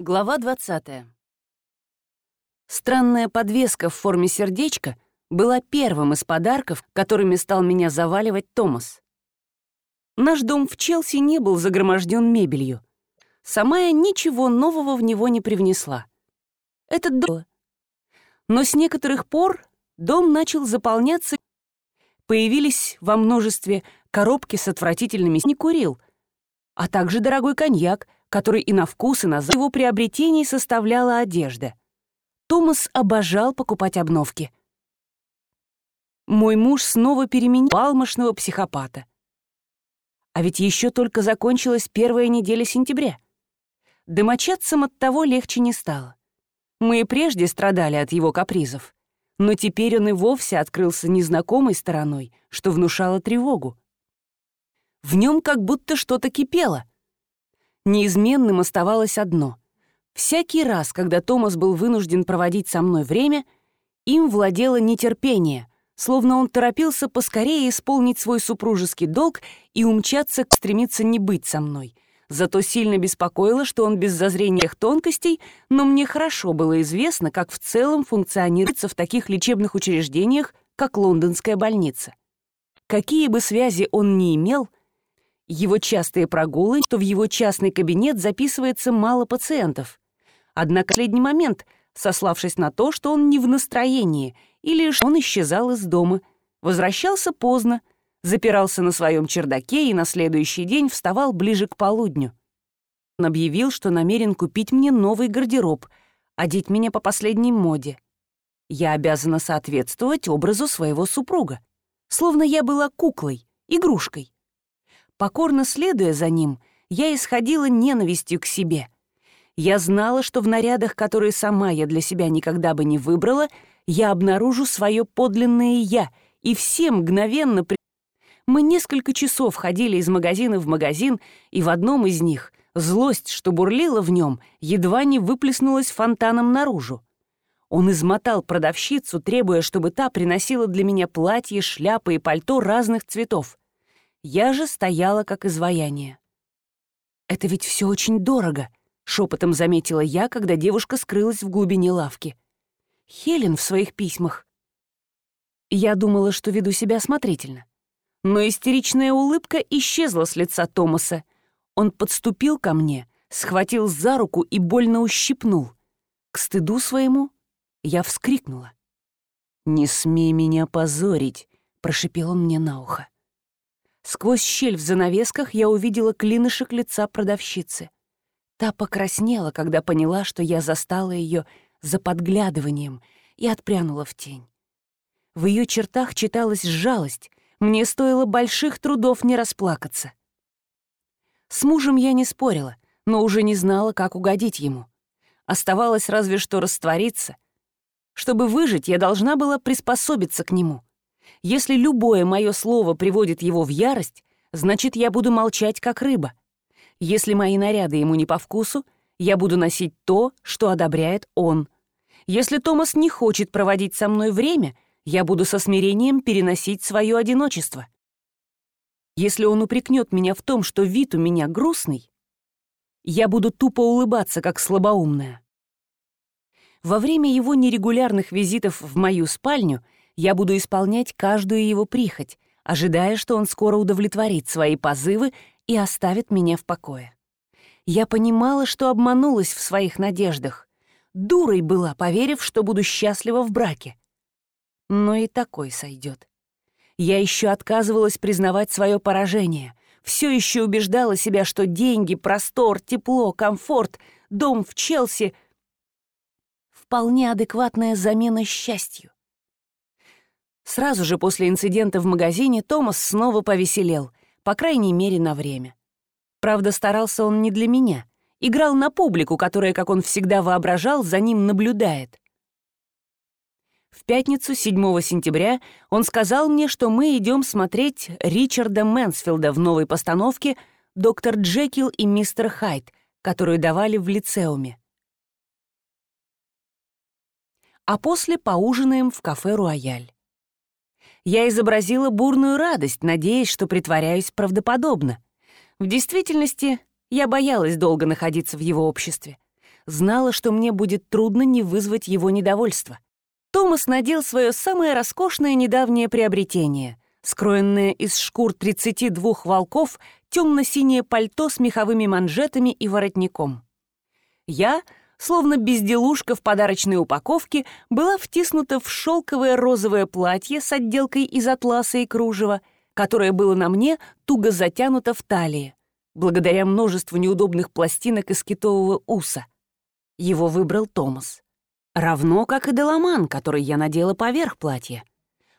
Глава 20. Странная подвеска в форме сердечка была первым из подарков, которыми стал меня заваливать Томас. Наш дом в Челси не был загроможден мебелью. Сама я ничего нового в него не привнесла. Этот дом... Но с некоторых пор дом начал заполняться. Появились во множестве коробки с отвратительными... Не курил, а также дорогой коньяк — который и на вкус, и на запах его приобретений составляла одежда. Томас обожал покупать обновки. Мой муж снова переменил палмошного психопата. А ведь еще только закончилась первая неделя сентября. Домочадцам от того легче не стало. Мы и прежде страдали от его капризов. Но теперь он и вовсе открылся незнакомой стороной, что внушало тревогу. В нем как будто что-то кипело, Неизменным оставалось одно. Всякий раз, когда Томас был вынужден проводить со мной время, им владело нетерпение, словно он торопился поскорее исполнить свой супружеский долг и умчаться, стремиться не быть со мной. Зато сильно беспокоило, что он без зазрения тонкостей, но мне хорошо было известно, как в целом функционируется в таких лечебных учреждениях, как лондонская больница. Какие бы связи он ни имел — его частые прогулы, что в его частный кабинет записывается мало пациентов. Однако в последний момент, сославшись на то, что он не в настроении, или что он исчезал из дома, возвращался поздно, запирался на своем чердаке и на следующий день вставал ближе к полудню. Он объявил, что намерен купить мне новый гардероб, одеть меня по последней моде. Я обязана соответствовать образу своего супруга, словно я была куклой, игрушкой. Покорно следуя за ним, я исходила ненавистью к себе. Я знала, что в нарядах, которые сама я для себя никогда бы не выбрала, я обнаружу свое подлинное «я», и все мгновенно... При... Мы несколько часов ходили из магазина в магазин, и в одном из них злость, что бурлила в нем, едва не выплеснулась фонтаном наружу. Он измотал продавщицу, требуя, чтобы та приносила для меня платье, шляпы и пальто разных цветов. Я же стояла как изваяние. «Это ведь все очень дорого», — шепотом заметила я, когда девушка скрылась в глубине лавки. Хелен в своих письмах. Я думала, что веду себя осмотрительно. Но истеричная улыбка исчезла с лица Томаса. Он подступил ко мне, схватил за руку и больно ущипнул. К стыду своему я вскрикнула. «Не смей меня позорить», — прошипел он мне на ухо. Сквозь щель в занавесках я увидела клинышек лица продавщицы. Та покраснела, когда поняла, что я застала ее за подглядыванием и отпрянула в тень. В ее чертах читалась жалость, мне стоило больших трудов не расплакаться. С мужем я не спорила, но уже не знала, как угодить ему. Оставалось разве что раствориться. Чтобы выжить, я должна была приспособиться к нему — если любое мое слово приводит его в ярость, значит, я буду молчать, как рыба. Если мои наряды ему не по вкусу, я буду носить то, что одобряет он. Если Томас не хочет проводить со мной время, я буду со смирением переносить свое одиночество. Если он упрекнет меня в том, что вид у меня грустный, я буду тупо улыбаться, как слабоумная. Во время его нерегулярных визитов в мою спальню — я буду исполнять каждую его прихоть, ожидая, что он скоро удовлетворит свои позывы и оставит меня в покое. Я понимала, что обманулась в своих надеждах. Дурой была, поверив, что буду счастлива в браке. Но и такой сойдет. Я еще отказывалась признавать свое поражение. Все еще убеждала себя, что деньги, простор, тепло, комфорт, дом в Челси — вполне адекватная замена счастью. Сразу же после инцидента в магазине Томас снова повеселел, по крайней мере, на время. Правда, старался он не для меня. Играл на публику, которая, как он всегда воображал, за ним наблюдает. В пятницу, 7 сентября, он сказал мне, что мы идем смотреть Ричарда Мэнсфилда в новой постановке «Доктор Джекил и мистер Хайд», которую давали в лицеуме. А после поужинаем в кафе «Руаяль» я изобразила бурную радость, надеясь, что притворяюсь правдоподобно. В действительности, я боялась долго находиться в его обществе. знала, что мне будет трудно не вызвать его недовольство. Томас надел свое самое роскошное недавнее приобретение, скроенное из шкур 32 волков темно-синее пальто с меховыми манжетами и воротником. Я, словно безделушка в подарочной упаковке, была втиснута в шелковое розовое платье с отделкой из атласа и кружева, которое было на мне туго затянуто в талии, благодаря множеству неудобных пластинок из китового уса. Его выбрал Томас. Равно как и Деламан, который я надела поверх платья.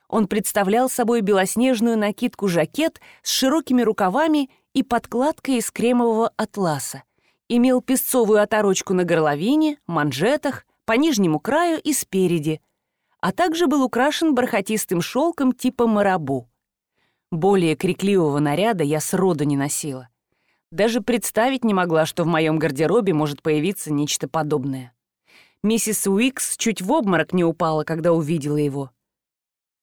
Он представлял собой белоснежную накидку-жакет с широкими рукавами и подкладкой из кремового атласа. Имел песцовую оторочку на горловине, манжетах, по нижнему краю и спереди, а также был украшен бархатистым шелком типа марабу. Более крикливого наряда я сроду не носила. Даже представить не могла, что в моем гардеробе может появиться нечто подобное. Миссис Уикс чуть в обморок не упала, когда увидела его.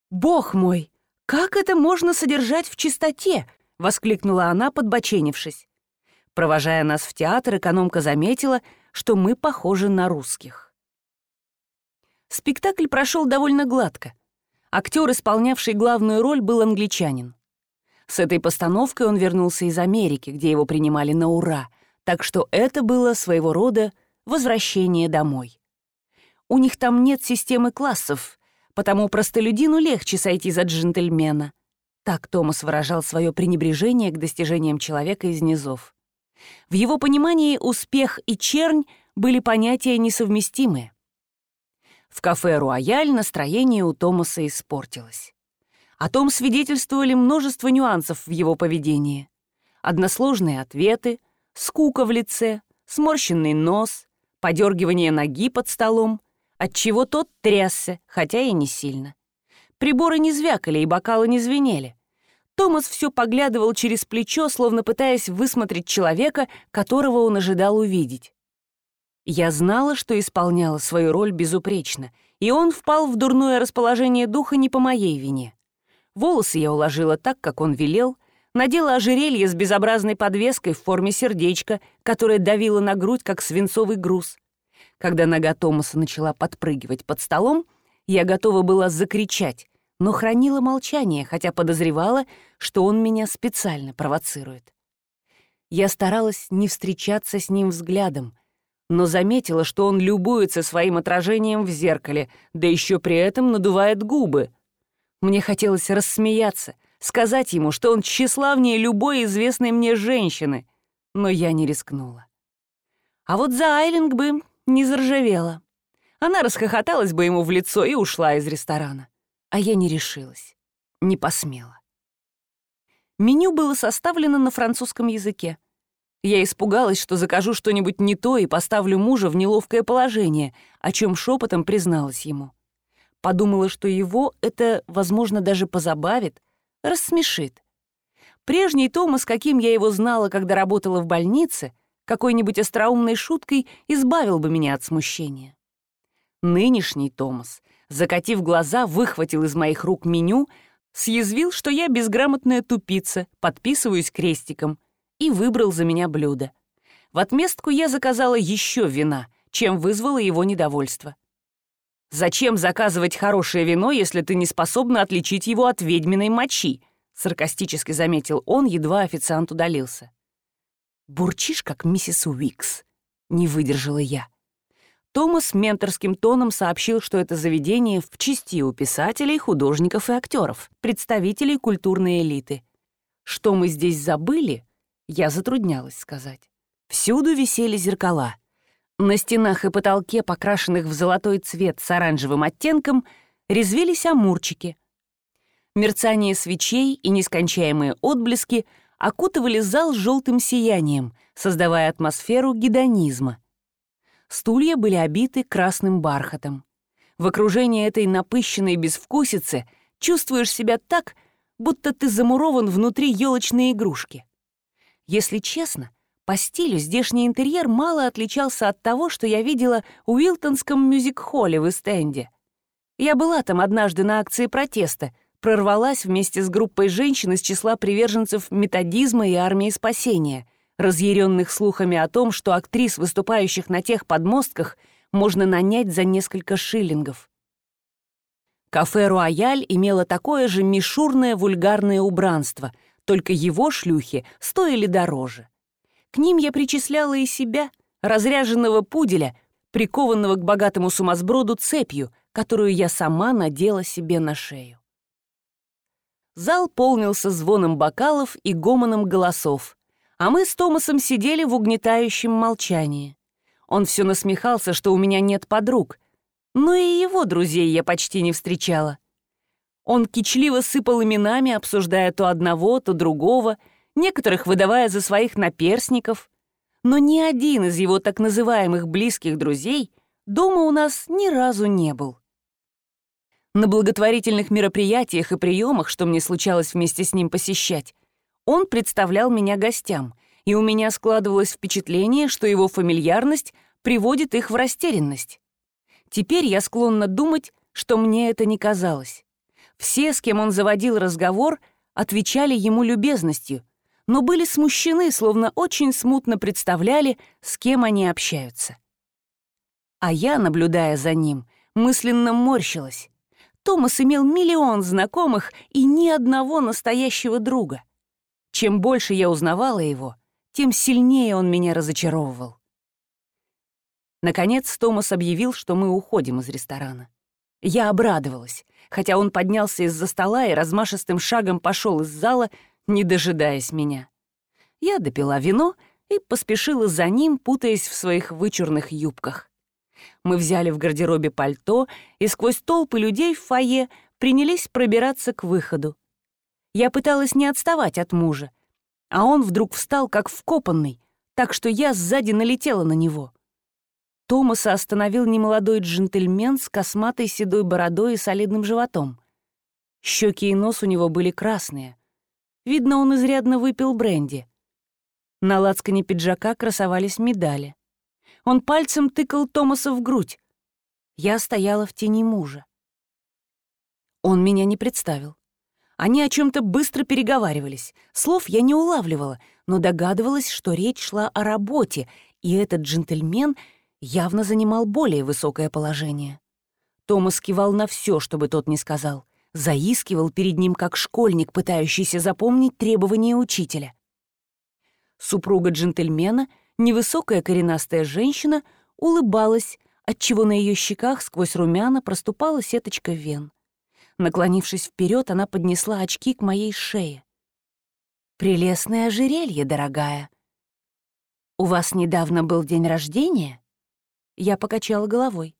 «Бог мой, как это можно содержать в чистоте?» — воскликнула она, подбоченившись. Провожая нас в театр, экономка заметила, что мы похожи на русских. Спектакль прошел довольно гладко. Актер, исполнявший главную роль, был англичанин. С этой постановкой он вернулся из Америки, где его принимали на ура, так что это было своего рода возвращение домой. У них там нет системы классов, потому простолюдину легче сойти за джентльмена. Так Томас выражал свое пренебрежение к достижениям человека из низов. В его понимании успех и чернь были понятия несовместимые. В кафе «Руаяль» настроение у Томаса испортилось. О том свидетельствовали множество нюансов в его поведении. Односложные ответы, скука в лице, сморщенный нос, подергивание ноги под столом, отчего тот трясся, хотя и не сильно. Приборы не звякали и бокалы не звенели. Томас все поглядывал через плечо, словно пытаясь высмотреть человека, которого он ожидал увидеть. Я знала, что исполняла свою роль безупречно, и он впал в дурное расположение духа не по моей вине. Волосы я уложила так, как он велел, надела ожерелье с безобразной подвеской в форме сердечка, которое давило на грудь, как свинцовый груз. Когда нога Томаса начала подпрыгивать под столом, я готова была закричать, но хранила молчание, хотя подозревала, что он меня специально провоцирует. Я старалась не встречаться с ним взглядом, но заметила, что он любуется своим отражением в зеркале, да еще при этом надувает губы. Мне хотелось рассмеяться, сказать ему, что он тщеславнее любой известной мне женщины, но я не рискнула. А вот за Айлинг бы не заржавела. Она расхохоталась бы ему в лицо и ушла из ресторана. А я не решилась, не посмела. Меню было составлено на французском языке. Я испугалась, что закажу что-нибудь не то и поставлю мужа в неловкое положение, о чем шепотом призналась ему. Подумала, что его это, возможно, даже позабавит, рассмешит. Прежний Томас, каким я его знала, когда работала в больнице — какой-нибудь остроумной шуткой избавил бы меня от смущения. Нынешний Томас, закатив глаза, выхватил из моих рук меню, съязвил, что я безграмотная тупица, подписываюсь крестиком, и выбрал за меня блюдо. В отместку я заказала еще вина, чем вызвала его недовольство. «Зачем заказывать хорошее вино, если ты не способна отличить его от ведьминой мочи?» — саркастически заметил он, едва официант удалился. «Бурчишь, как миссис Уикс», — не выдержала я. Томас менторским тоном сообщил, что это заведение в чести у писателей, художников и актеров, представителей культурной элиты. Что мы здесь забыли, я затруднялась сказать. Всюду висели зеркала. На стенах и потолке, покрашенных в золотой цвет с оранжевым оттенком, резвились амурчики. Мерцание свечей и нескончаемые отблески — окутывали зал желтым сиянием, создавая атмосферу гедонизма. Стулья были обиты красным бархатом. В окружении этой напыщенной безвкусицы чувствуешь себя так, будто ты замурован внутри елочной игрушки. Если честно, по стилю здешний интерьер мало отличался от того, что я видела в Уилтонском мюзик-холле в Эстенде. Я была там однажды на акции протеста — прорвалась вместе с группой женщин из числа приверженцев методизма и армии спасения, разъяренных слухами о том, что актрис, выступающих на тех подмостках, можно нанять за несколько шиллингов. Кафе «Руаяль» имело такое же мишурное вульгарное убранство, только его шлюхи стоили дороже. К ним я причисляла и себя, разряженного пуделя, прикованного к богатому сумасброду цепью, которую я сама надела себе на шею. Зал полнился звоном бокалов и гомоном голосов, а мы с Томасом сидели в угнетающем молчании. Он все насмехался, что у меня нет подруг, но и его друзей я почти не встречала. Он кичливо сыпал именами, обсуждая то одного, то другого, некоторых выдавая за своих наперсников, но ни один из его так называемых близких друзей дома у нас ни разу не был. На благотворительных мероприятиях и приемах, что мне случалось вместе с ним посещать, он представлял меня гостям, и у меня складывалось впечатление, что его фамильярность приводит их в растерянность. Теперь я склонна думать, что мне это не казалось. Все, с кем он заводил разговор, отвечали ему любезностью, но были смущены, словно очень смутно представляли, с кем они общаются. А я, наблюдая за ним, мысленно морщилась. Томас имел миллион знакомых и ни одного настоящего друга. Чем больше я узнавала его, тем сильнее он меня разочаровывал. Наконец Томас объявил, что мы уходим из ресторана. Я обрадовалась, хотя он поднялся из-за стола и размашистым шагом пошел из зала, не дожидаясь меня. Я допила вино и поспешила за ним, путаясь в своих вычурных юбках. Мы взяли в гардеробе пальто и сквозь толпы людей в фойе принялись пробираться к выходу. Я пыталась не отставать от мужа, а он вдруг встал как вкопанный, так что я сзади налетела на него. Томаса остановил немолодой джентльмен с косматой седой бородой и солидным животом. Щеки и нос у него были красные. Видно, он изрядно выпил бренди. На лацкане пиджака красовались медали. Он пальцем тыкал Томаса в грудь. Я стояла в тени мужа. Он меня не представил. Они о чем то быстро переговаривались. Слов я не улавливала, но догадывалась, что речь шла о работе, и этот джентльмен явно занимал более высокое положение. Томас кивал на все, чтобы тот не сказал. Заискивал перед ним, как школьник, пытающийся запомнить требования учителя. Супруга джентльмена — невысокая коренастая женщина улыбалась, отчего на ее щеках сквозь румяна проступала сеточка вен. Наклонившись вперед, она поднесла очки к моей шее. «Прелестное ожерелье, дорогая. У вас недавно был день рождения?» Я покачала головой.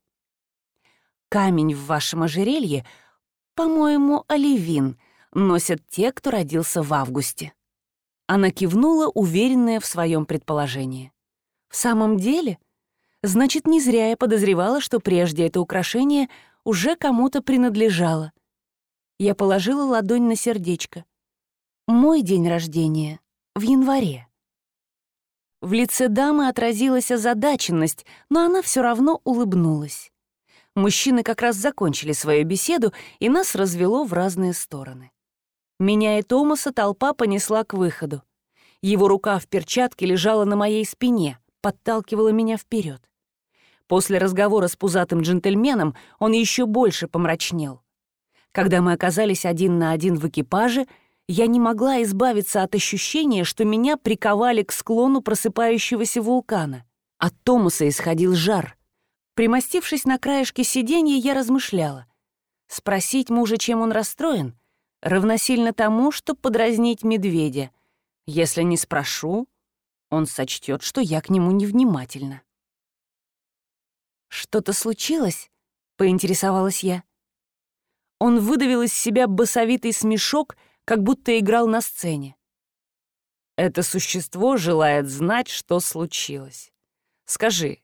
«Камень в вашем ожерелье, по-моему, оливин, носят те, кто родился в августе». Она кивнула, уверенная в своем предположении. «В самом деле? Значит, не зря я подозревала, что прежде это украшение уже кому-то принадлежало. Я положила ладонь на сердечко. Мой день рождения в январе. В лице дамы отразилась озадаченность, но она все равно улыбнулась. Мужчины как раз закончили свою беседу, и нас развело в разные стороны. Меня и Томаса толпа понесла к выходу. Его рука в перчатке лежала на моей спине, подталкивала меня вперед. После разговора с пузатым джентльменом он еще больше помрачнел. Когда мы оказались один на один в экипаже, я не могла избавиться от ощущения, что меня приковали к склону просыпающегося вулкана. От Томаса исходил жар. Примостившись на краешке сиденья, я размышляла. Спросить мужа, чем он расстроен — равносильно тому, что подразнить медведя. Если не спрошу, он сочтет, что я к нему невнимательна. «Что-то случилось?» — поинтересовалась я. Он выдавил из себя басовитый смешок, как будто играл на сцене. «Это существо желает знать, что случилось. Скажи,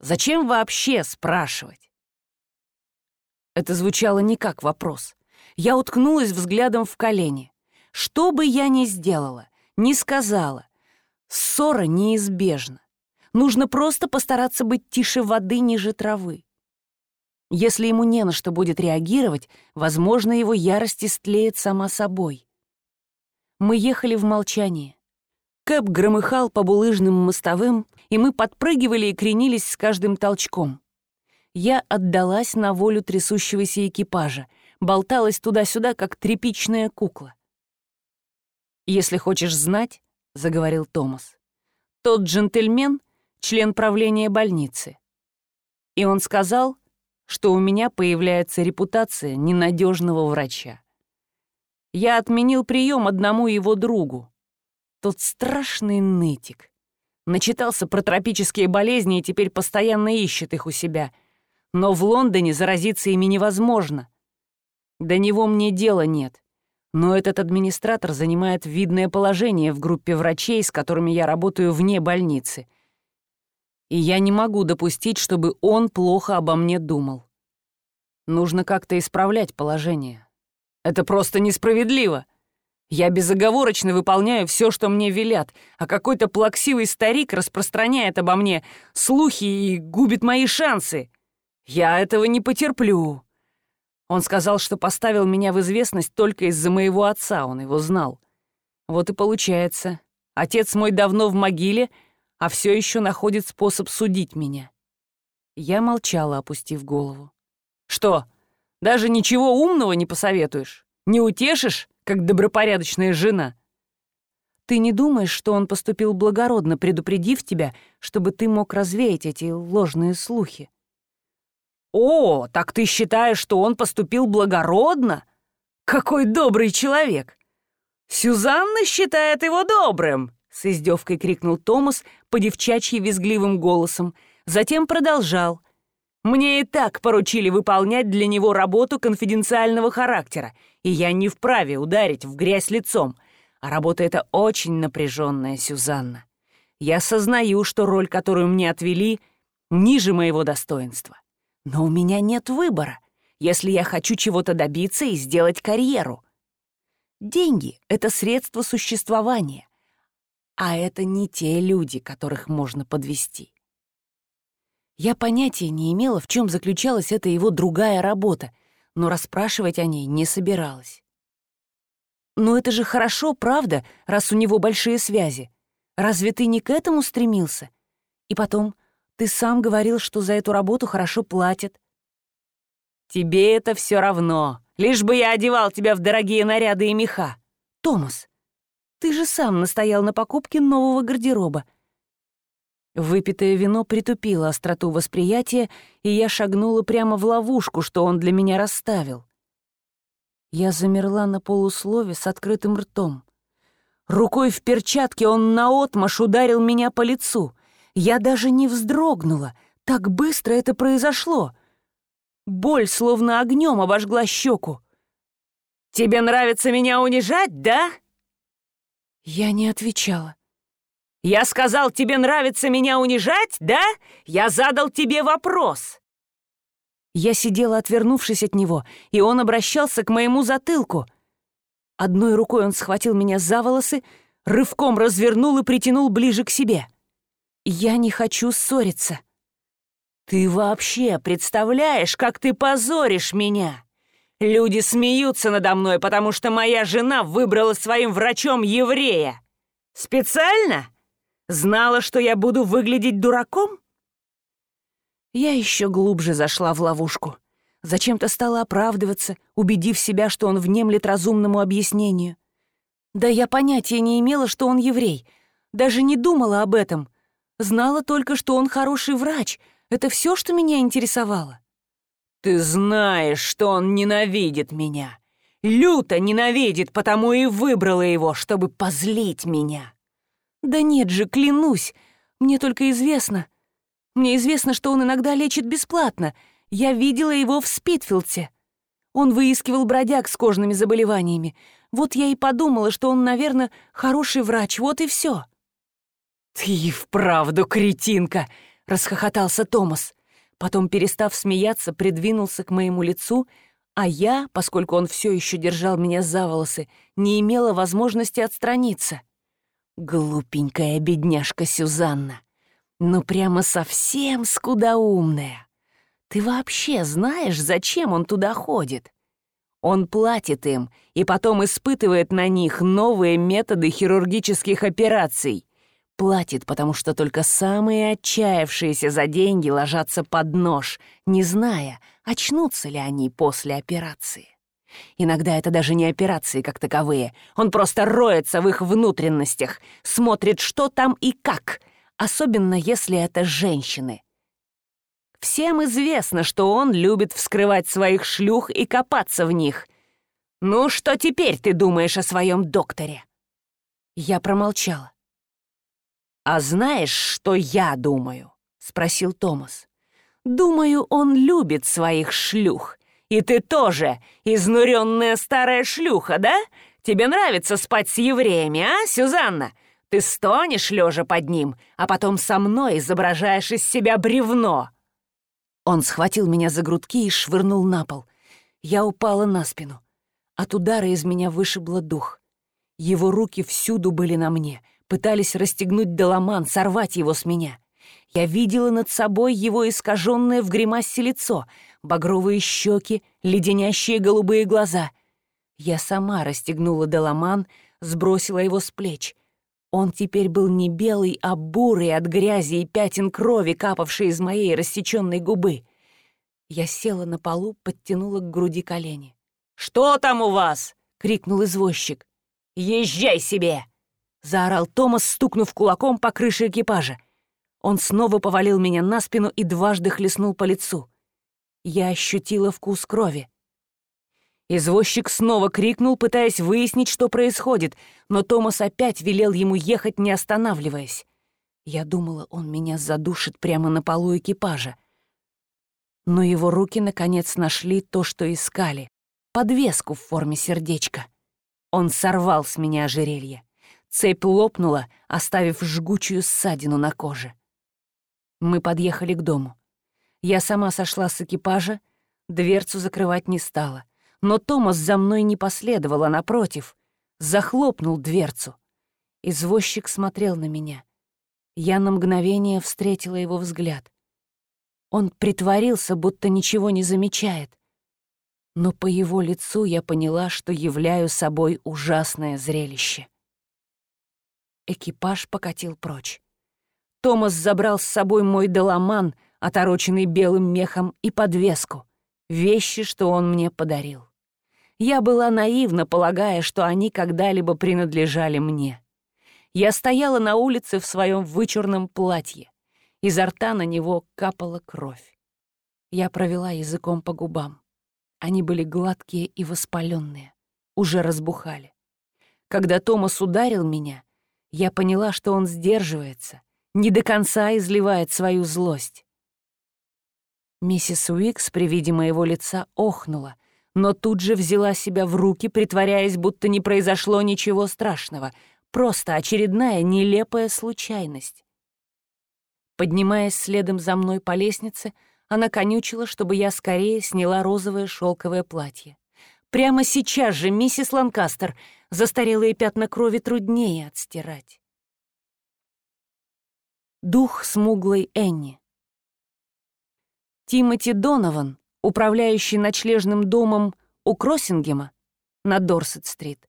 зачем вообще спрашивать?» Это звучало не как вопрос. Я уткнулась взглядом в колени. Что бы я ни сделала, ни сказала, ссора неизбежна. Нужно просто постараться быть тише воды ниже травы. Если ему не на что будет реагировать, возможно, его ярость истлеет сама собой. Мы ехали в молчании. Кэп громыхал по булыжным мостовым, и мы подпрыгивали и кренились с каждым толчком. Я отдалась на волю трясущегося экипажа, болталась туда-сюда, как тряпичная кукла. «Если хочешь знать», — заговорил Томас, — «тот джентльмен — член правления больницы. И он сказал, что у меня появляется репутация ненадежного врача. Я отменил прием одному его другу. Тот страшный нытик. Начитался про тропические болезни и теперь постоянно ищет их у себя. Но в Лондоне заразиться ими невозможно. До него мне дела нет. Но этот администратор занимает видное положение в группе врачей, с которыми я работаю вне больницы — и я не могу допустить, чтобы он плохо обо мне думал. Нужно как-то исправлять положение. Это просто несправедливо. Я безоговорочно выполняю все, что мне велят, а какой-то плаксивый старик распространяет обо мне слухи и губит мои шансы. Я этого не потерплю. Он сказал, что поставил меня в известность только из-за моего отца, он его знал. Вот и получается. Отец мой давно в могиле — а все еще находит способ судить меня. Я молчала, опустив голову. «Что, даже ничего умного не посоветуешь? Не утешишь, как добропорядочная жена?» «Ты не думаешь, что он поступил благородно, предупредив тебя, чтобы ты мог развеять эти ложные слухи?» «О, так ты считаешь, что он поступил благородно? Какой добрый человек! Сюзанна считает его добрым!» С издевкой крикнул Томас по девчачьи визгливым голосом. Затем продолжал. «Мне и так поручили выполнять для него работу конфиденциального характера, и я не вправе ударить в грязь лицом. А работа эта очень напряженная, Сюзанна. Я сознаю, что роль, которую мне отвели, ниже моего достоинства. Но у меня нет выбора, если я хочу чего-то добиться и сделать карьеру. Деньги — это средство существования, а это не те люди, которых можно подвести. Я понятия не имела, в чем заключалась эта его другая работа, но расспрашивать о ней не собиралась. «Но это же хорошо, правда, раз у него большие связи. Разве ты не к этому стремился? И потом, ты сам говорил, что за эту работу хорошо платят». «Тебе это все равно, лишь бы я одевал тебя в дорогие наряды и меха. Томас, ты же сам настоял на покупке нового гардероба. Выпитое вино притупило остроту восприятия, и я шагнула прямо в ловушку, что он для меня расставил. Я замерла на полуслове с открытым ртом. Рукой в перчатке он наотмашь ударил меня по лицу. Я даже не вздрогнула. Так быстро это произошло. Боль словно огнем обожгла щеку. «Тебе нравится меня унижать, да?» Я не отвечала. «Я сказал, тебе нравится меня унижать, да? Я задал тебе вопрос!» Я сидела, отвернувшись от него, и он обращался к моему затылку. Одной рукой он схватил меня за волосы, рывком развернул и притянул ближе к себе. «Я не хочу ссориться». «Ты вообще представляешь, как ты позоришь меня?» Люди смеются надо мной, потому что моя жена выбрала своим врачом еврея. Специально? Знала, что я буду выглядеть дураком? Я еще глубже зашла в ловушку. Зачем-то стала оправдываться, убедив себя, что он внемлет разумному объяснению. Да я понятия не имела, что он еврей. Даже не думала об этом. Знала только, что он хороший врач. Это все, что меня интересовало. Ты знаешь, что он ненавидит меня. Люто ненавидит, потому и выбрала его, чтобы позлить меня. Да нет же, клянусь, мне только известно. Мне известно, что он иногда лечит бесплатно. Я видела его в Спитфилдсе. Он выискивал бродяг с кожными заболеваниями. Вот я и подумала, что он, наверное, хороший врач, вот и все. «Ты вправду кретинка!» — расхохотался Томас. Потом, перестав смеяться, придвинулся к моему лицу, а я, поскольку он все еще держал меня за волосы, не имела возможности отстраниться. Глупенькая бедняжка Сюзанна. Ну прямо совсем скудоумная. Ты вообще знаешь, зачем он туда ходит? Он платит им и потом испытывает на них новые методы хирургических операций. Платит, потому что только самые отчаявшиеся за деньги ложатся под нож, не зная, очнутся ли они после операции. Иногда это даже не операции как таковые. Он просто роется в их внутренностях, смотрит, что там и как, особенно если это женщины. Всем известно, что он любит вскрывать своих шлюх и копаться в них. Ну, что теперь ты думаешь о своем докторе? Я промолчала. «А знаешь, что я думаю?» — спросил Томас. «Думаю, он любит своих шлюх. И ты тоже, изнуренная старая шлюха, да? Тебе нравится спать с евреями, а, Сюзанна? Ты стонешь, лежа под ним, а потом со мной изображаешь из себя бревно». Он схватил меня за грудки и швырнул на пол. Я упала на спину. От удара из меня вышибло дух. Его руки всюду были на мне — пытались расстегнуть Деламан, сорвать его с меня. Я видела над собой его искаженное в гримасе лицо, багровые щеки, леденящие голубые глаза. Я сама расстегнула Деламан, сбросила его с плеч. Он теперь был не белый, а бурый от грязи и пятен крови, капавшей из моей рассеченной губы. Я села на полу, подтянула к груди колени. «Что там у вас?» — крикнул извозчик. «Езжай себе!» — заорал Томас, стукнув кулаком по крыше экипажа. Он снова повалил меня на спину и дважды хлестнул по лицу. Я ощутила вкус крови. Извозчик снова крикнул, пытаясь выяснить, что происходит, но Томас опять велел ему ехать, не останавливаясь. Я думала, он меня задушит прямо на полу экипажа. Но его руки, наконец, нашли то, что искали — подвеску в форме сердечка. Он сорвал с меня ожерелье. Цепь лопнула, оставив жгучую ссадину на коже. Мы подъехали к дому. Я сама сошла с экипажа, дверцу закрывать не стала. Но Томас за мной не последовал, а напротив, захлопнул дверцу. Извозчик смотрел на меня. Я на мгновение встретила его взгляд. Он притворился, будто ничего не замечает. Но по его лицу я поняла, что являю собой ужасное зрелище. Экипаж покатил прочь. Томас забрал с собой мой доломан, отороченный белым мехом, и подвеску. Вещи, что он мне подарил. Я была наивна, полагая, что они когда-либо принадлежали мне. Я стояла на улице в своем вычурном платье. Изо рта на него капала кровь. Я провела языком по губам. Они были гладкие и воспаленные, уже разбухали. Когда Томас ударил меня, я поняла, что он сдерживается, не до конца изливает свою злость. Миссис Уикс при виде моего лица охнула, но тут же взяла себя в руки, притворяясь, будто не произошло ничего страшного, просто очередная нелепая случайность. Поднимаясь следом за мной по лестнице, она конючила, чтобы я скорее сняла розовое шелковое платье. Прямо сейчас же, миссис Ланкастер, застарелые пятна крови труднее отстирать. Дух смуглой Энни. Тимоти Донован, управляющий ночлежным домом у Кроссингема на Дорсет-стрит,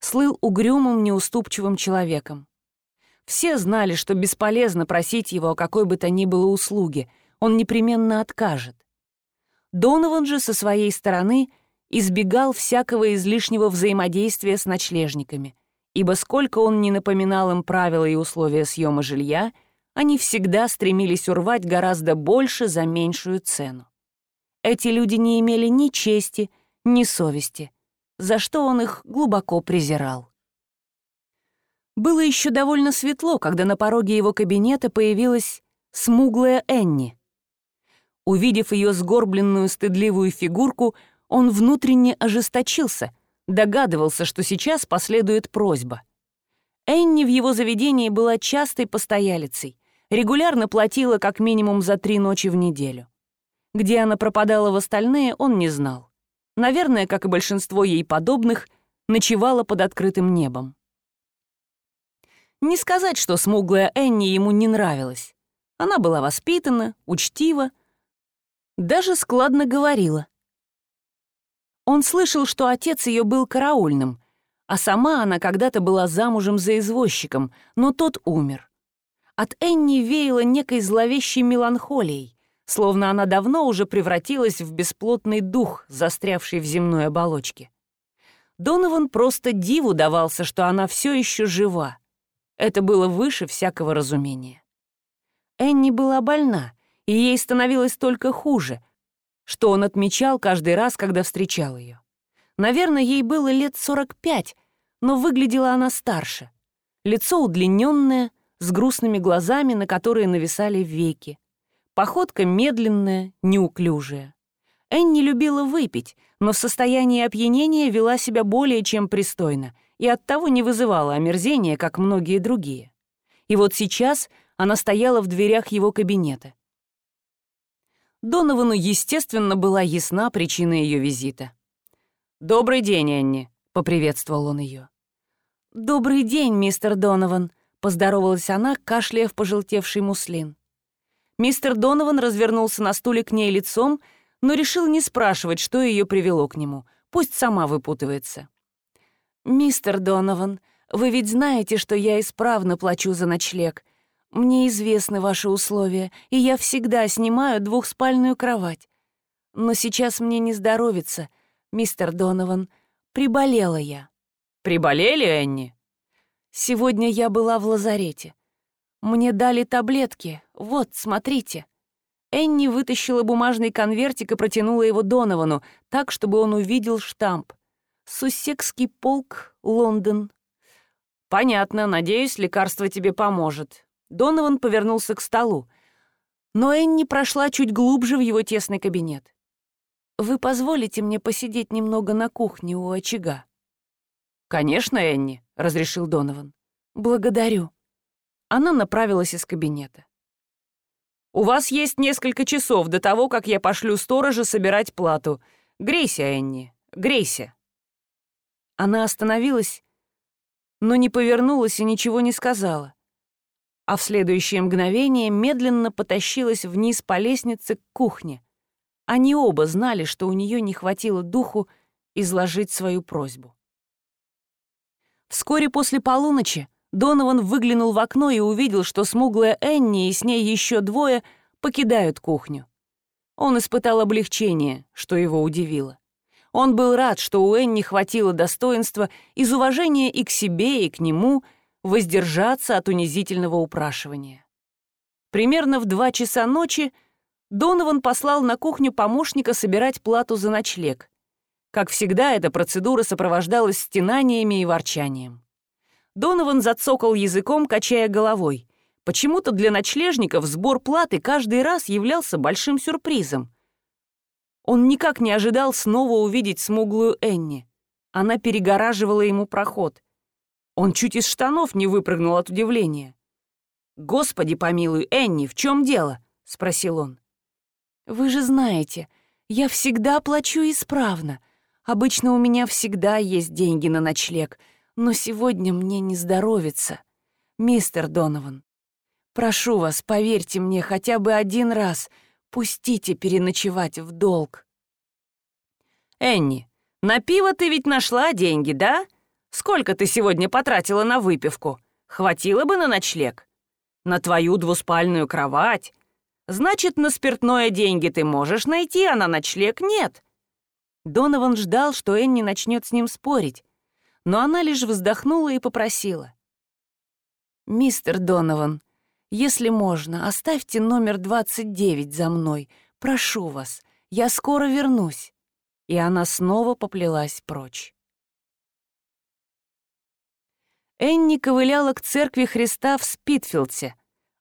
слыл угрюмым, неуступчивым человеком. Все знали, что бесполезно просить его о какой бы то ни было услуге, он непременно откажет. Донован же со своей стороны избегал всякого излишнего взаимодействия с ночлежниками, ибо сколько он не напоминал им правила и условия съема жилья, они всегда стремились урвать гораздо больше за меньшую цену. Эти люди не имели ни чести, ни совести, за что он их глубоко презирал. Было еще довольно светло, когда на пороге его кабинета появилась смуглая Энни. Увидев ее сгорбленную стыдливую фигурку, он внутренне ожесточился, догадывался, что сейчас последует просьба. Энни в его заведении была частой постоялицей, регулярно платила как минимум за три ночи в неделю. Где она пропадала в остальные, он не знал. Наверное, как и большинство ей подобных, ночевала под открытым небом. Не сказать, что смуглая Энни ему не нравилась. Она была воспитана, учтива, даже складно говорила. Он слышал, что отец ее был караульным, а сама она когда-то была замужем за извозчиком, но тот умер. От Энни веяло некой зловещей меланхолией, словно она давно уже превратилась в бесплотный дух, застрявший в земной оболочке. Донован просто диву давался, что она все еще жива. Это было выше всякого разумения. Энни была больна, и ей становилось только хуже, что он отмечал каждый раз, когда встречал ее. Наверное, ей было лет 45, но выглядела она старше. Лицо удлиненное, с грустными глазами, на которые нависали веки. Походка медленная, неуклюжая. Энни любила выпить, но в состоянии опьянения вела себя более чем пристойно и оттого не вызывала омерзения, как многие другие. И вот сейчас она стояла в дверях его кабинета. Доновану, естественно, была ясна причина ее визита. «Добрый день, Энни», — поприветствовал он ее. «Добрый день, мистер Донован», — поздоровалась она, кашляя в пожелтевший муслин. Мистер Донован развернулся на стуле к ней лицом, но решил не спрашивать, что ее привело к нему. Пусть сама выпутывается. «Мистер Донован, вы ведь знаете, что я исправно плачу за ночлег. Мне известны ваши условия, и я всегда снимаю двухспальную кровать. Но сейчас мне не здоровится, мистер Донован. Приболела я». «Приболели, Энни?» «Сегодня я была в лазарете. Мне дали таблетки. Вот, смотрите». Энни вытащила бумажный конвертик и протянула его Доновану, так, чтобы он увидел штамп. «Суссекский полк, Лондон». «Понятно. Надеюсь, лекарство тебе поможет. Донован повернулся к столу, но Энни прошла чуть глубже в его тесный кабинет. «Вы позволите мне посидеть немного на кухне у очага?» «Конечно, Энни», — разрешил Донован. «Благодарю». Она направилась из кабинета. «У вас есть несколько часов до того, как я пошлю сторожа собирать плату. Грейся, Энни, грейся». Она остановилась, но не повернулась и ничего не сказала а в следующее мгновение медленно потащилась вниз по лестнице к кухне. Они оба знали, что у нее не хватило духу изложить свою просьбу. Вскоре после полуночи Донован выглянул в окно и увидел, что смуглая Энни и с ней еще двое покидают кухню. Он испытал облегчение, что его удивило. Он был рад, что у Энни хватило достоинства из уважения и к себе, и к нему — воздержаться от унизительного упрашивания. Примерно в два часа ночи Донован послал на кухню помощника собирать плату за ночлег. Как всегда, эта процедура сопровождалась стенаниями и ворчанием. Донован зацокал языком, качая головой. Почему-то для ночлежников сбор платы каждый раз являлся большим сюрпризом. Он никак не ожидал снова увидеть смуглую Энни. Она перегораживала ему проход. Он чуть из штанов не выпрыгнул от удивления. «Господи помилуй, Энни, в чем дело?» — спросил он. «Вы же знаете, я всегда плачу исправно. Обычно у меня всегда есть деньги на ночлег, но сегодня мне не здоровится. Мистер Донован, прошу вас, поверьте мне хотя бы один раз, пустите переночевать в долг». «Энни, на пиво ты ведь нашла деньги, да?» Сколько ты сегодня потратила на выпивку? Хватило бы на ночлег? На твою двуспальную кровать? Значит, на спиртное деньги ты можешь найти, а на ночлег нет». Донован ждал, что Энни начнет с ним спорить, но она лишь вздохнула и попросила. «Мистер Донован, если можно, оставьте номер 29 за мной. Прошу вас, я скоро вернусь». И она снова поплелась прочь. Энни ковыляла к церкви Христа в Спитфилдсе.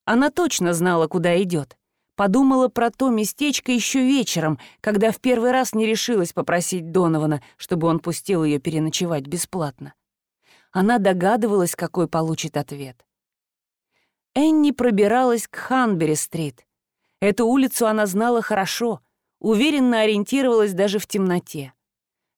Она точно знала, куда идет. Подумала про то местечко еще вечером, когда в первый раз не решилась попросить Донована, чтобы он пустил ее переночевать бесплатно. Она догадывалась, какой получит ответ. Энни пробиралась к Ханбери-стрит. Эту улицу она знала хорошо, уверенно ориентировалась даже в темноте.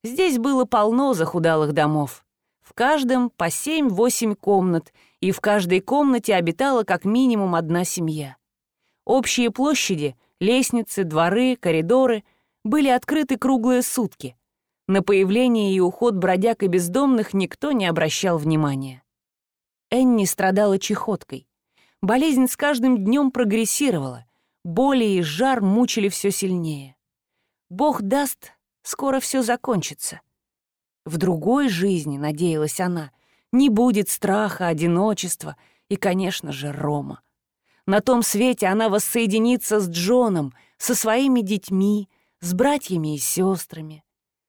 Здесь было полно захудалых домов. В каждом по 7-8 комнат, и в каждой комнате обитала как минимум одна семья. Общие площади, лестницы, дворы, коридоры были открыты круглые сутки. На появление и уход бродяг и бездомных никто не обращал внимания. Энни страдала чехоткой. Болезнь с каждым днем прогрессировала. Боли и жар мучили все сильнее. Бог даст, скоро все закончится. В другой жизни, надеялась она, не будет страха, одиночества и, конечно же, Рома. На том свете она воссоединится с Джоном, со своими детьми, с братьями и сестрами.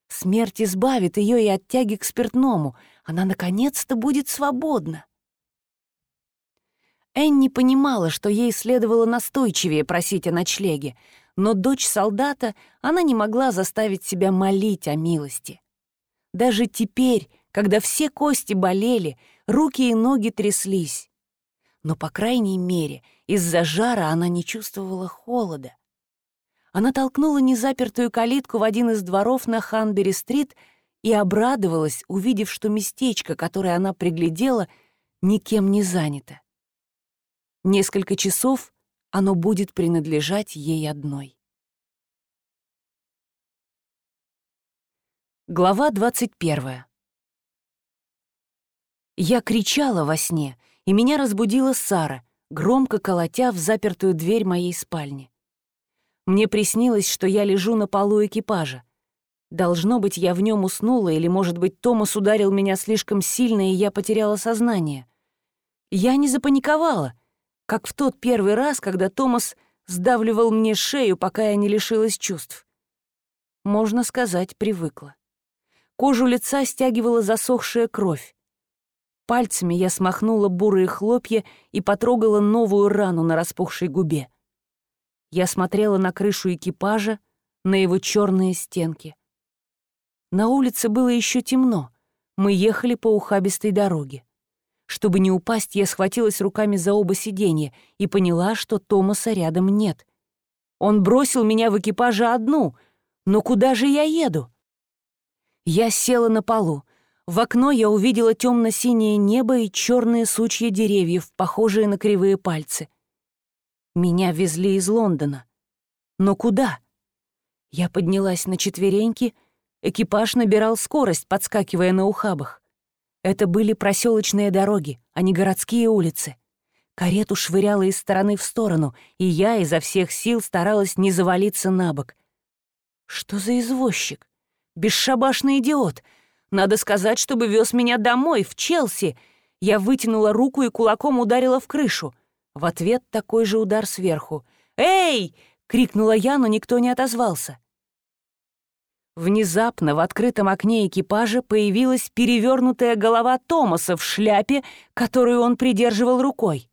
Смерть избавит ее и от тяги к спиртному. Она наконец-то будет свободна. Энни понимала, что ей следовало настойчивее просить о ночлеге, но дочь солдата она не могла заставить себя молить о милости. Даже теперь, когда все кости болели, руки и ноги тряслись. Но, по крайней мере, из-за жара она не чувствовала холода. Она толкнула незапертую калитку в один из дворов на Ханбери-стрит и обрадовалась, увидев, что местечко, которое она приглядела, никем не занято. Несколько часов оно будет принадлежать ей одной. Глава 21. Я кричала во сне, и меня разбудила Сара, громко колотя в запертую дверь моей спальни. Мне приснилось, что я лежу на полу экипажа. Должно быть, я в нем уснула, или, может быть, Томас ударил меня слишком сильно, и я потеряла сознание. Я не запаниковала, как в тот первый раз, когда Томас сдавливал мне шею, пока я не лишилась чувств. Можно сказать, привыкла. Кожу лица стягивала засохшая кровь. Пальцами я смахнула бурые хлопья и потрогала новую рану на распухшей губе. Я смотрела на крышу экипажа, на его черные стенки. На улице было еще темно. Мы ехали по ухабистой дороге. Чтобы не упасть, я схватилась руками за оба сиденья и поняла, что Томаса рядом нет. Он бросил меня в экипаже одну, но куда же я еду? Я села на полу. В окно я увидела темно-синее небо и черные сучья деревьев, похожие на кривые пальцы. Меня везли из Лондона. Но куда? Я поднялась на четвереньки, экипаж набирал скорость, подскакивая на ухабах. Это были проселочные дороги, а не городские улицы. Карету швыряла из стороны в сторону, и я изо всех сил старалась не завалиться на бок. Что за извозчик? Бесшабашный идиот. Надо сказать, чтобы вез меня домой, в Челси. Я вытянула руку и кулаком ударила в крышу. В ответ такой же удар сверху. «Эй!» — крикнула я, но никто не отозвался. Внезапно в открытом окне экипажа появилась перевернутая голова Томаса в шляпе, которую он придерживал рукой.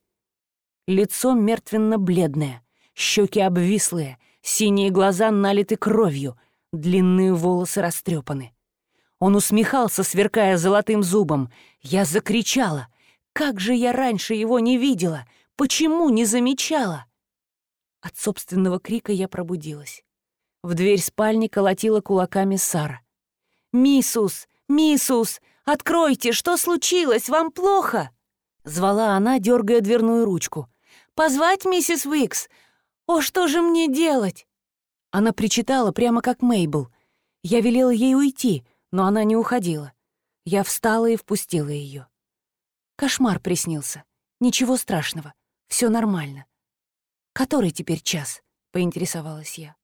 Лицо мертвенно-бледное, щеки обвислые, синие глаза налиты кровью, длинные волосы растрепаны. Он усмехался, сверкая золотым зубом. Я закричала. «Как же я раньше его не видела! Почему не замечала?» От собственного крика я пробудилась. В дверь спальни колотила кулаками Сара. «Миссус! Миссус! Откройте! Что случилось? Вам плохо?» Звала она, дергая дверную ручку. «Позвать миссис Уикс? О, что же мне делать?» Она причитала прямо как Мейбл. Я велела ей уйти, но она не уходила. Я встала и впустила ее. Кошмар приснился. Ничего страшного. Все нормально. «Который теперь час?» — поинтересовалась я.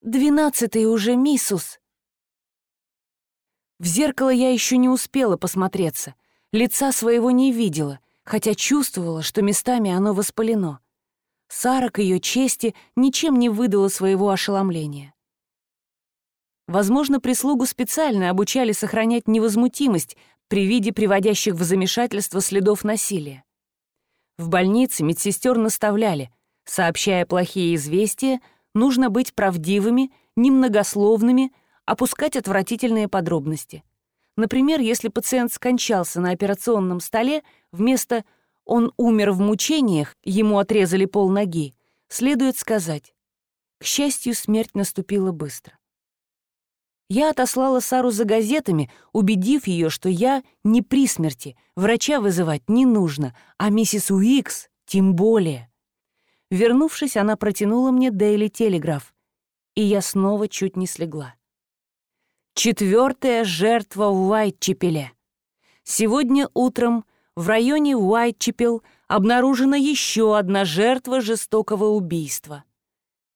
Двенадцатый уже, миссус!» В зеркало я еще не успела посмотреться, лица своего не видела, хотя чувствовала, что местами оно воспалено. Сара к ее чести ничем не выдала своего ошеломления. Возможно, прислугу специально обучали сохранять невозмутимость при виде приводящих в замешательство следов насилия. В больнице медсестер наставляли, сообщая плохие известия, нужно быть правдивыми, немногословными, опускать отвратительные подробности. Например, если пациент скончался на операционном столе, вместо «он умер в мучениях, ему отрезали пол ноги», следует сказать «к счастью, смерть наступила быстро». Я отослала Сару за газетами, убедив ее, что я не при смерти, врача вызывать не нужно, а миссис Уикс тем более. Вернувшись, она протянула мне Дейли Телеграф, и я снова чуть не слегла. Четвертая жертва в Уайтчепеле. Сегодня утром в районе Уайтчепел обнаружена еще одна жертва жестокого убийства.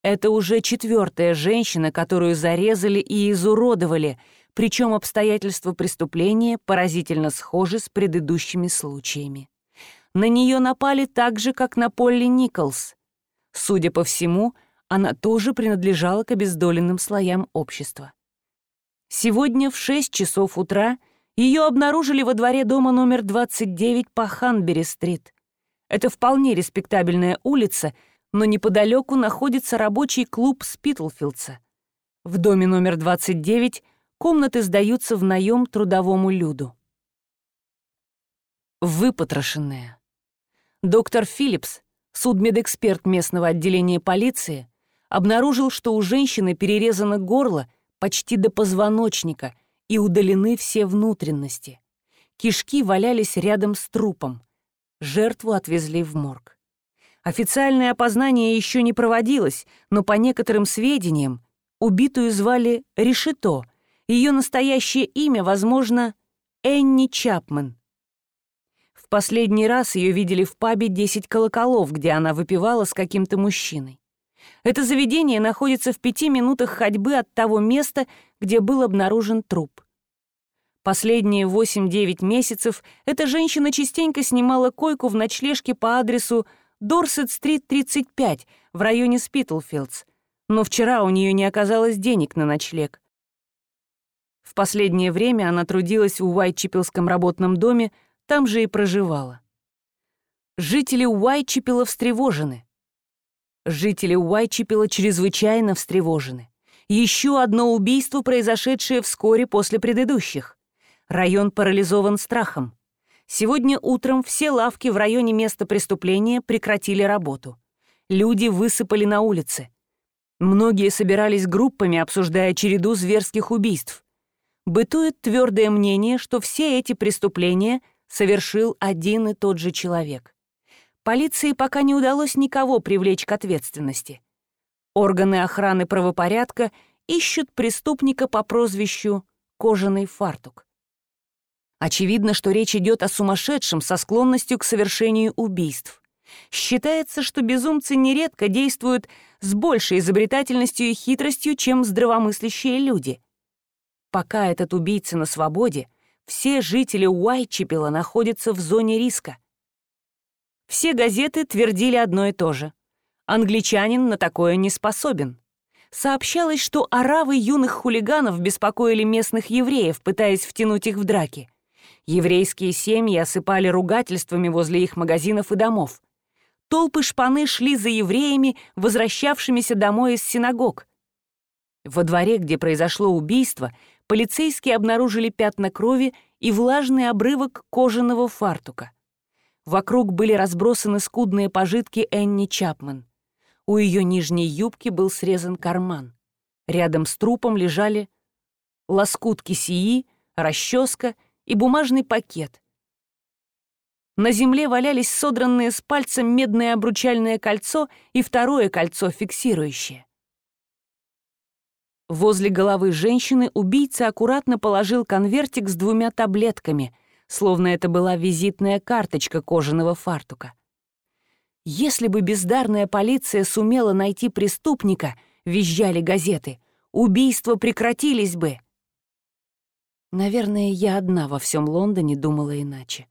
Это уже четвертая женщина, которую зарезали и изуродовали, причем обстоятельства преступления поразительно схожи с предыдущими случаями. На нее напали так же, как на Полли Николс. Судя по всему, она тоже принадлежала к обездоленным слоям общества. Сегодня в 6 часов утра ее обнаружили во дворе дома номер 29 по Ханбери-стрит. Это вполне респектабельная улица, но неподалеку находится рабочий клуб Спитлфилдса. В доме номер 29 комнаты сдаются в наем трудовому люду. Выпотрошенная. Доктор Филлипс, судмедэксперт местного отделения полиции, обнаружил, что у женщины перерезано горло — почти до позвоночника, и удалены все внутренности. Кишки валялись рядом с трупом. Жертву отвезли в морг. Официальное опознание еще не проводилось, но по некоторым сведениям убитую звали Решето. Ее настоящее имя, возможно, Энни Чапман. В последний раз ее видели в пабе «Десять колоколов», где она выпивала с каким-то мужчиной. Это заведение находится в пяти минутах ходьбы от того места, где был обнаружен труп. Последние 8-9 месяцев эта женщина частенько снимала койку в ночлежке по адресу Дорсет-стрит, 35, в районе Спитлфилдс, но вчера у нее не оказалось денег на ночлег. В последнее время она трудилась в Уайтчепелском работном доме, там же и проживала. Жители Уайтчепела встревожены. Жители Уайчепела чрезвычайно встревожены. Еще одно убийство, произошедшее вскоре после предыдущих. Район парализован страхом. Сегодня утром все лавки в районе места преступления прекратили работу. Люди высыпали на улицы. Многие собирались группами, обсуждая череду зверских убийств. Бытует твердое мнение, что все эти преступления совершил один и тот же человек. Полиции пока не удалось никого привлечь к ответственности. Органы охраны правопорядка ищут преступника по прозвищу «Кожаный фартук». Очевидно, что речь идет о сумасшедшем со склонностью к совершению убийств. Считается, что безумцы нередко действуют с большей изобретательностью и хитростью, чем здравомыслящие люди. Пока этот убийца на свободе, все жители Уайчепела находятся в зоне риска. Все газеты твердили одно и то же. Англичанин на такое не способен. Сообщалось, что оравы юных хулиганов беспокоили местных евреев, пытаясь втянуть их в драки. Еврейские семьи осыпали ругательствами возле их магазинов и домов. Толпы шпаны шли за евреями, возвращавшимися домой из синагог. Во дворе, где произошло убийство, полицейские обнаружили пятна крови и влажный обрывок кожаного фартука. Вокруг были разбросаны скудные пожитки Энни Чапман. У ее нижней юбки был срезан карман. Рядом с трупом лежали лоскут кисии, расческа и бумажный пакет. На земле валялись содранные с пальцем медное обручальное кольцо и второе кольцо фиксирующее. Возле головы женщины убийца аккуратно положил конвертик с двумя таблетками, словно это была визитная карточка кожаного фартука. Если бы бездарная полиция сумела найти преступника, визжали газеты, убийства прекратились бы. Наверное, я одна во всем Лондоне думала иначе.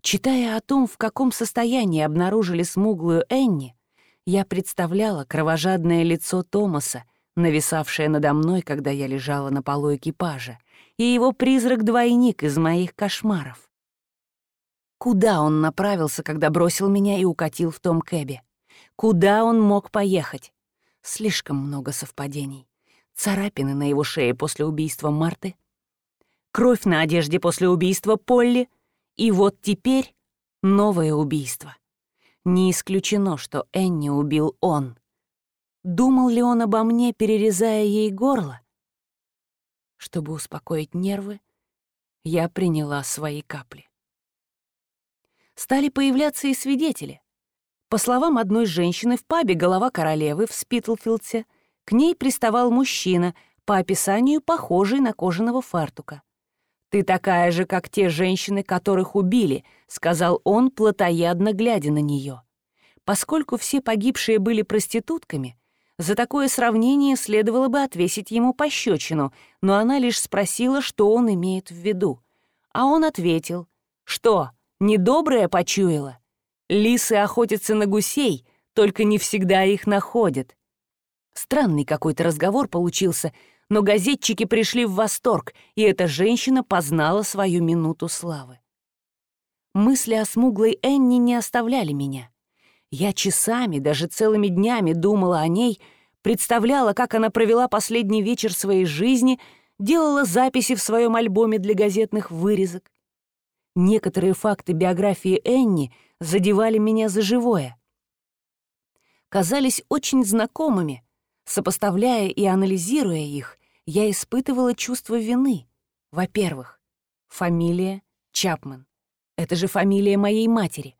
Читая о том, в каком состоянии обнаружили смуглую Энни, я представляла кровожадное лицо Томаса, нависавшее надо мной, когда я лежала на полу экипажа, и его призрак-двойник из моих кошмаров. Куда он направился, когда бросил меня и укатил в том кэбе? Куда он мог поехать? Слишком много совпадений. Царапины на его шее после убийства Марты, кровь на одежде после убийства Полли, и вот теперь новое убийство. Не исключено, что Энни убил он. Думал ли он обо мне, перерезая ей горло? Чтобы успокоить нервы, я приняла свои капли. Стали появляться и свидетели. По словам одной женщины, в пабе «Голова королевы» в Спитлфилдсе к ней приставал мужчина, по описанию похожей на кожаного фартука. «Ты такая же, как те женщины, которых убили», — сказал он, плотоядно глядя на нее. Поскольку все погибшие были проститутками, за такое сравнение следовало бы отвесить ему пощечину, но она лишь спросила, что он имеет в виду. А он ответил, что, недоброе почуяла? Лисы охотятся на гусей, только не всегда их находят. Странный какой-то разговор получился, но газетчики пришли в восторг, и эта женщина познала свою минуту славы. Мысли о смуглой Энни не оставляли меня. Я часами, даже целыми днями думала о ней, представляла, как она провела последний вечер своей жизни, делала записи в своем альбоме для газетных вырезок. Некоторые факты биографии Энни задевали меня за живое. Казались очень знакомыми. Сопоставляя и анализируя их, я испытывала чувство вины. Во-первых, фамилия Чапман. Это же фамилия моей матери.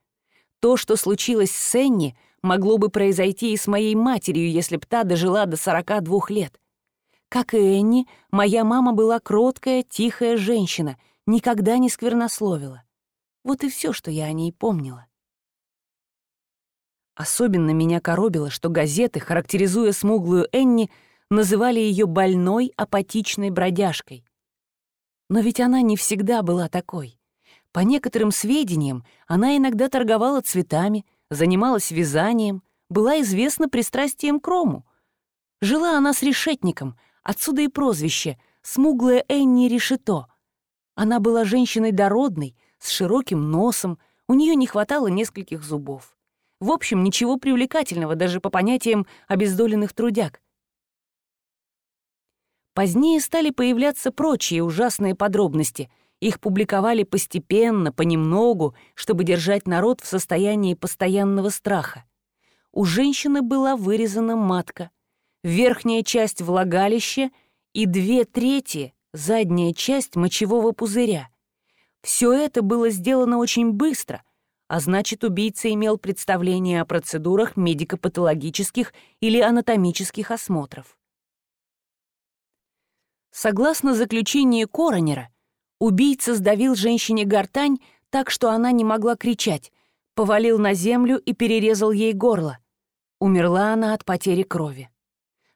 То, что случилось с Энни, могло бы произойти и с моей матерью, если б та дожила до 42 лет. Как и Энни, моя мама была кроткая, тихая женщина, никогда не сквернословила. Вот и все, что я о ней помнила. Особенно меня коробило, что газеты, характеризуя смуглую Энни, называли ее больной, апатичной бродяжкой. Но ведь она не всегда была такой. По некоторым сведениям, она иногда торговала цветами, занималась вязанием, была известна пристрастием к рому. Жила она с решетником, отсюда и прозвище «Смуглая Энни Решето». Она была женщиной дородной, с широким носом, у нее не хватало нескольких зубов. В общем, ничего привлекательного даже по понятиям обездоленных трудяг. Позднее стали появляться прочие ужасные подробности — их публиковали постепенно, понемногу, чтобы держать народ в состоянии постоянного страха. У женщины была вырезана матка, верхняя часть влагалища и две трети — задняя часть мочевого пузыря. Все это было сделано очень быстро, а значит, убийца имел представление о процедурах медико-патологических или анатомических осмотров. Согласно заключению Коронера, Убийца сдавил женщине гортань так, что она не могла кричать, повалил на землю и перерезал ей горло. Умерла она от потери крови.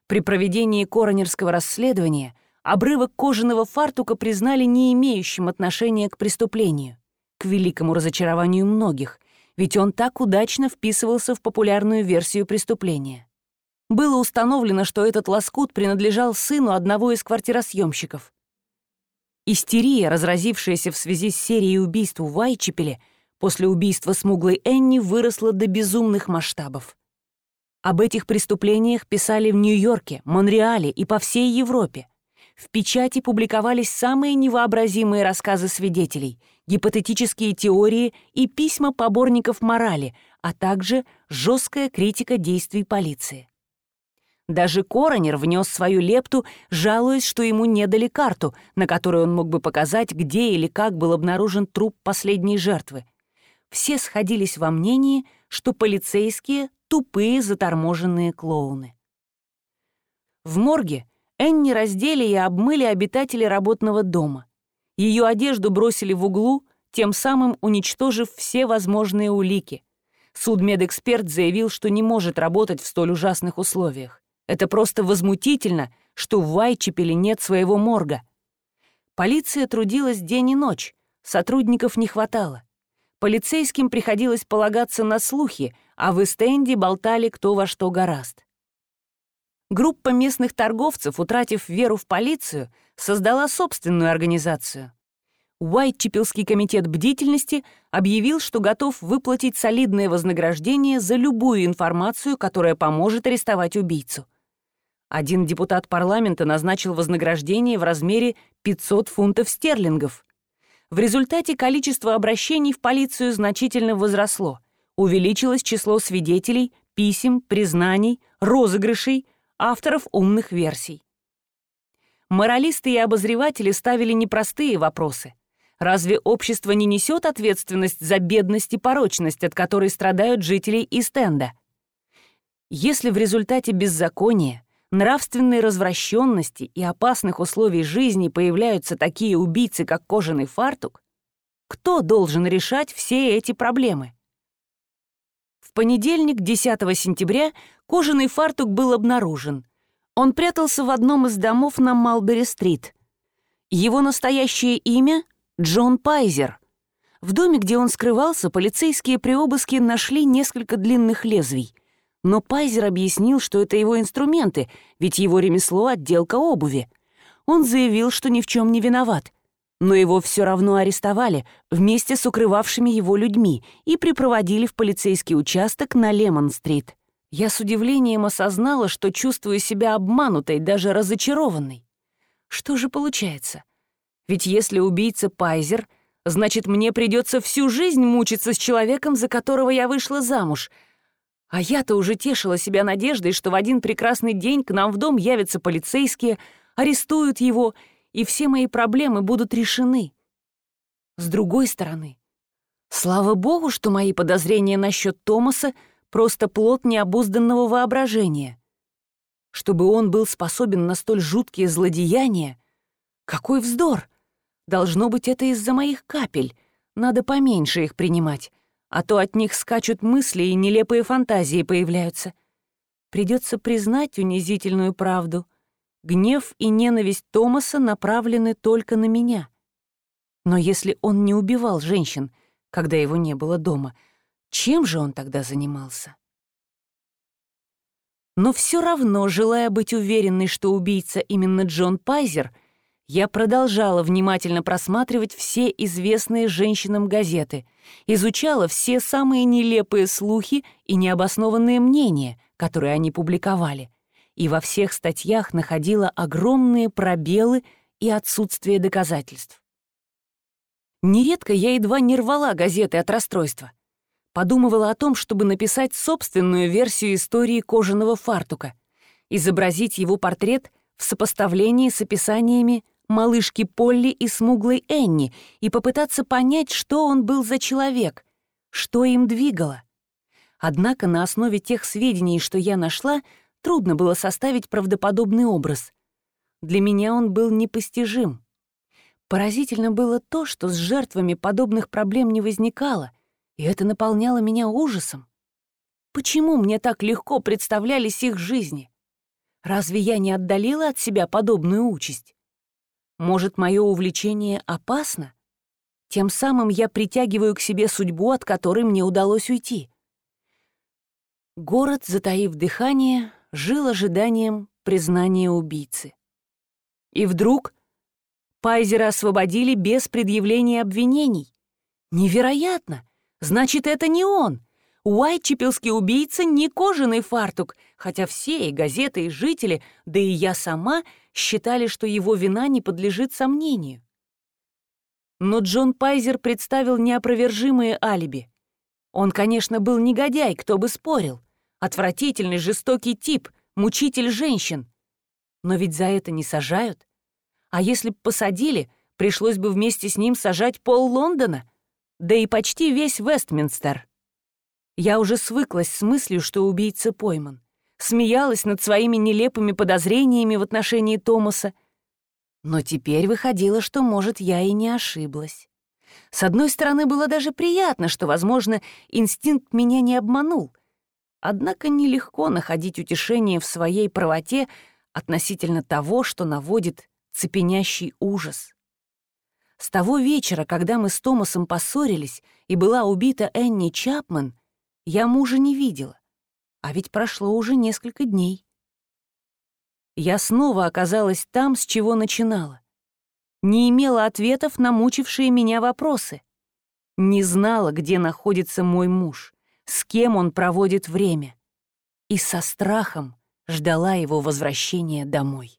При проведении коронерского расследования обрывок кожаного фартука признали не имеющим отношения к преступлению, к великому разочарованию многих, ведь он так удачно вписывался в популярную версию преступления. Было установлено, что этот лоскут принадлежал сыну одного из квартиросъемщиков. Истерия, разразившаяся в связи с серией убийств в Вайчепеле, после убийства смуглой Энни выросла до безумных масштабов. Об этих преступлениях писали в Нью-Йорке, Монреале и по всей Европе. В печати публиковались самые невообразимые рассказы свидетелей, гипотетические теории и письма поборников морали, а также жесткая критика действий полиции. Даже Коронер внес свою лепту, жалуясь, что ему не дали карту, на которой он мог бы показать, где или как был обнаружен труп последней жертвы. Все сходились во мнении, что полицейские — тупые заторможенные клоуны. В морге Энни раздели и обмыли обитатели работного дома. Ее одежду бросили в углу, тем самым уничтожив все возможные улики. Судмедэксперт заявил, что не может работать в столь ужасных условиях. Это просто возмутительно, что в Вайчепеле нет своего морга. Полиция трудилась день и ночь, сотрудников не хватало. Полицейским приходилось полагаться на слухи, а в Эстенде болтали кто во что гораст. Группа местных торговцев, утратив веру в полицию, создала собственную организацию. Уайтчепелский комитет бдительности объявил, что готов выплатить солидное вознаграждение за любую информацию, которая поможет арестовать убийцу. Один депутат парламента назначил вознаграждение в размере 500 фунтов стерлингов. В результате количество обращений в полицию значительно возросло. Увеличилось число свидетелей, писем, признаний, розыгрышей, авторов умных версий. Моралисты и обозреватели ставили непростые вопросы. Разве общество не несет ответственность за бедность и порочность, от которой страдают жители Истенда? Если в результате беззакония нравственной развращенности и опасных условий жизни появляются такие убийцы, как кожаный фартук, кто должен решать все эти проблемы? В понедельник, 10 сентября, кожаный фартук был обнаружен. Он прятался в одном из домов на Малбери-стрит. Его настоящее имя — Джон Пайзер. В доме, где он скрывался, полицейские при обыске нашли несколько длинных лезвий. Но Пайзер объяснил, что это его инструменты, ведь его ремесло — отделка обуви. Он заявил, что ни в чем не виноват, но его все равно арестовали вместе с укрывавшими его людьми и припроводили в полицейский участок на Лемон-стрит. Я с удивлением осознала, что чувствую себя обманутой, даже разочарованной. Что же получается? Ведь если убийца Пайзер, значит, мне придется всю жизнь мучиться с человеком, за которого я вышла замуж. А я-то уже тешила себя надеждой, что в один прекрасный день к нам в дом явятся полицейские, арестуют его — и все мои проблемы будут решены. С другой стороны, слава богу, что мои подозрения насчет Томаса просто плод необузданного воображения. Чтобы он был способен на столь жуткие злодеяния, какой вздор! Должно быть, это из-за моих капель. Надо поменьше их принимать, а то от них скачут мысли и нелепые фантазии появляются. Придется признать унизительную правду — Гнев и ненависть Томаса направлены только на меня. Но если он не убивал женщин, когда его не было дома, чем же он тогда занимался? Но все равно, желая быть уверенной, что убийца именно Джон Пайзер, я продолжала внимательно просматривать все известные женщинам газеты, изучала все самые нелепые слухи и необоснованные мнения, которые они публиковали — и во всех статьях находила огромные пробелы и отсутствие доказательств. Нередко я едва не рвала газеты от расстройства. Подумывала о том, чтобы написать собственную версию истории кожаного фартука, изобразить его портрет в сопоставлении с описаниями малышки Полли и смуглой Энни и попытаться понять, что он был за человек, что им двигало. Однако на основе тех сведений, что я нашла, трудно было составить правдоподобный образ. Для меня он был непостижим. Поразительно было то, что с жертвами подобных проблем не возникало, и это наполняло меня ужасом. Почему мне так легко представлялись их жизни? Разве я не отдалила от себя подобную участь? Может, мое увлечение опасно? Тем самым я притягиваю к себе судьбу, от которой мне удалось уйти. Город, затаив дыхание, жил ожиданием признания убийцы. И вдруг Пайзера освободили без предъявления обвинений. Невероятно! Значит, это не он. Уайтчепелский убийца не кожаный фартук, хотя все и газеты, и жители, да и я сама считали, что его вина не подлежит сомнению. Но Джон Пайзер представил неопровержимые алиби. Он, конечно, был негодяй, кто бы спорил. Отвратительный, жестокий тип, мучитель женщин. Но ведь за это не сажают. А если б посадили, пришлось бы вместе с ним сажать пол Лондона, да и почти весь Вестминстер. Я уже свыклась с мыслью, что убийца пойман. Смеялась над своими нелепыми подозрениями в отношении Томаса. Но теперь выходило, что, может, я и не ошиблась. С одной стороны, было даже приятно, что, возможно, инстинкт меня не обманул. Однако нелегко находить утешение в своей правоте относительно того, что наводит цепенящий ужас. С того вечера, когда мы с Томасом поссорились и была убита Энни Чапман, я мужа не видела, а ведь прошло уже несколько дней. Я снова оказалась там, с чего начинала. Не имела ответов на мучившие меня вопросы. Не знала, где находится мой муж с кем он проводит время, и со страхом ждала его возвращения домой.